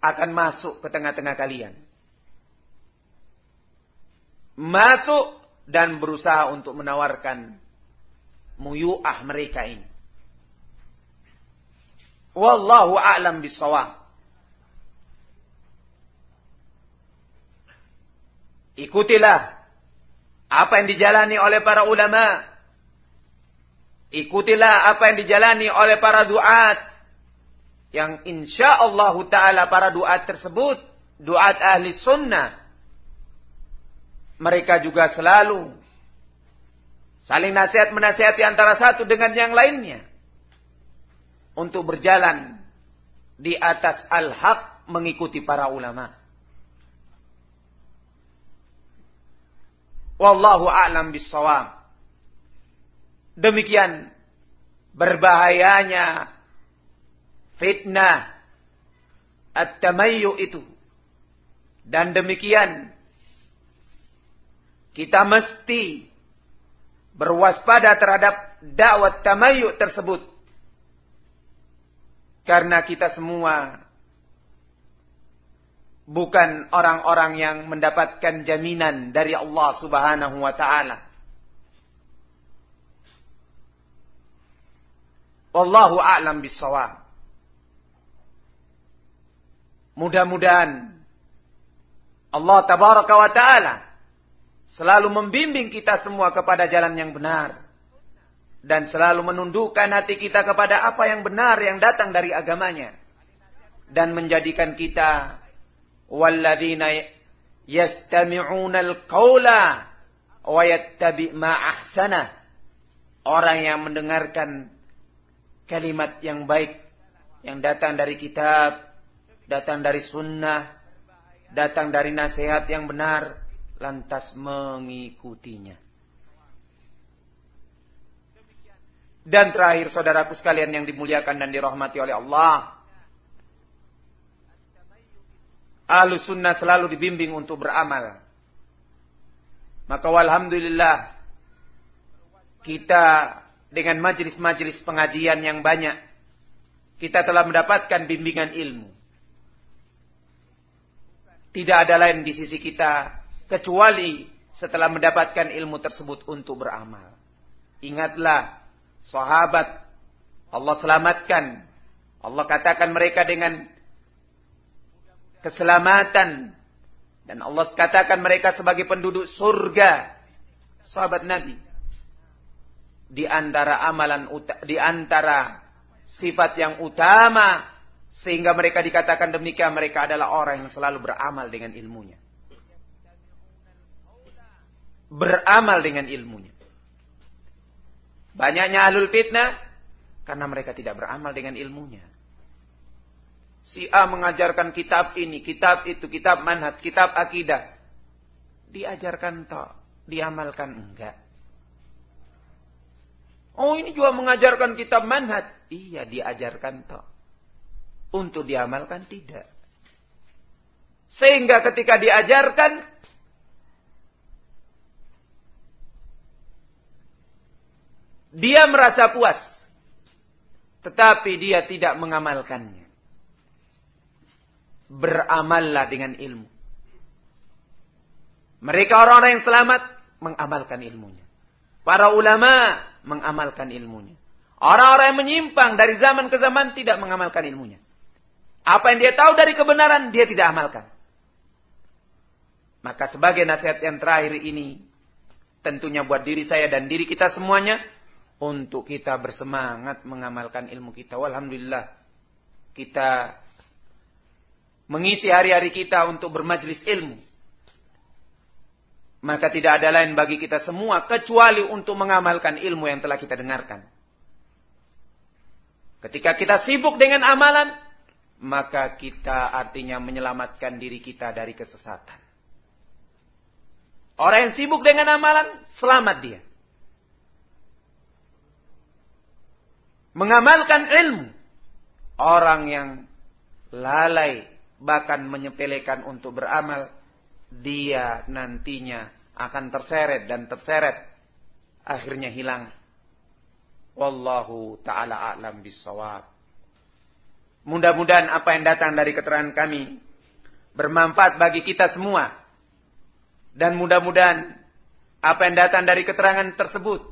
[SPEAKER 1] akan masuk ke tengah-tengah kalian. Masuk dan berusaha untuk menawarkan muyu'ah mereka ini. Wallahu a'lam bisawab. Ikutilah apa yang dijalani oleh para ulama. Ikutilah apa yang dijalani oleh para duat. Yang insya Allah ta'ala para duat tersebut. Duat ahli sunnah. Mereka juga selalu saling nasihat menasihati antara satu dengan yang lainnya. Untuk berjalan di atas al-haq mengikuti para ulama. Wallahu a'lam bissawab. Demikian berbahayanya fitnah at-tamayyu itu. Dan demikian kita mesti berwaspada terhadap dakwah tamayyu tersebut. Karena kita semua bukan orang-orang yang mendapatkan jaminan dari Allah Subhanahu wa taala. Wallahu a'lam bissawab. Mudah-mudahan Allah tabaraka wa taala selalu membimbing kita semua kepada jalan yang benar. Dan selalu menundukkan hati kita kepada apa yang benar yang datang dari agamanya. Dan menjadikan kita walladzina yastami'una alqaula wa yattabi' ma ahsana. Orang yang mendengarkan kalimat yang baik yang datang dari kitab datang dari sunnah datang dari nasihat yang benar lantas mengikutinya dan terakhir saudaraku sekalian yang dimuliakan dan dirahmati oleh Allah ahlu sunnah selalu dibimbing untuk beramal. Maka walhamdulillah kita dengan majelis-majelis pengajian yang banyak kita telah mendapatkan bimbingan ilmu. Tidak ada lain di sisi kita kecuali setelah mendapatkan ilmu tersebut untuk beramal. Ingatlah sahabat Allah selamatkan. Allah katakan mereka dengan keselamatan. Dan Allah katakan mereka sebagai penduduk surga. Sahabat Nabi. Di antara amalan, di antara sifat yang utama. Sehingga mereka dikatakan demikian mereka adalah orang yang selalu beramal dengan ilmunya. Beramal dengan ilmunya. Banyaknya ahlul fitnah karena mereka tidak beramal dengan ilmunya. Si A mengajarkan kitab ini, kitab itu, kitab manhaj, kitab akidah. Diajarkan toh, diamalkan enggak. Oh ini juga mengajarkan kitab manhaj. Iya diajarkan toh. Untuk diamalkan tidak. Sehingga ketika diajarkan. Dia merasa puas. Tetapi dia tidak mengamalkannya beramallah dengan ilmu. Mereka orang-orang yang selamat mengamalkan ilmunya. Para ulama mengamalkan ilmunya. Orang-orang yang menyimpang dari zaman ke zaman tidak mengamalkan ilmunya. Apa yang dia tahu dari kebenaran dia tidak amalkan. Maka sebagai nasihat yang terakhir ini tentunya buat diri saya dan diri kita semuanya untuk kita bersemangat mengamalkan ilmu kita. Walhamdulillah kita mengisi hari-hari kita untuk bermajlis ilmu. Maka tidak ada lain bagi kita semua kecuali untuk mengamalkan ilmu yang telah kita dengarkan. Ketika kita sibuk dengan amalan, maka kita artinya menyelamatkan diri kita dari kesesatan. Orang yang sibuk dengan amalan, selamat dia. Mengamalkan ilmu. Orang yang lalai bahkan menyepelekan untuk beramal, dia nantinya akan terseret dan terseret. Akhirnya hilang. Wallahu ta'ala a'lam bisawab. Mudah-mudahan apa yang datang dari keterangan kami bermanfaat bagi kita semua. Dan mudah-mudahan apa yang datang dari keterangan tersebut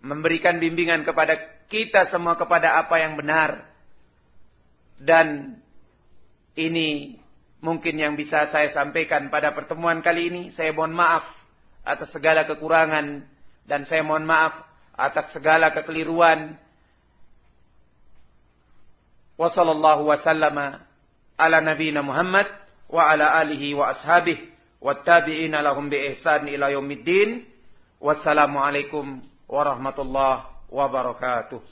[SPEAKER 1] memberikan bimbingan kepada kita semua kepada apa yang benar Dan ini mungkin yang bisa saya sampaikan pada pertemuan kali ini. Saya mohon maaf atas segala kekurangan dan saya mohon maaf atas segala kekeliruan. Wasallama ala nabiyina Muhammad wa ala alihi wa ashabihi wattabi'ina lahum bi ihsan ila yaumiddin. Wassalamualaikum warahmatullahi wabarakatuh.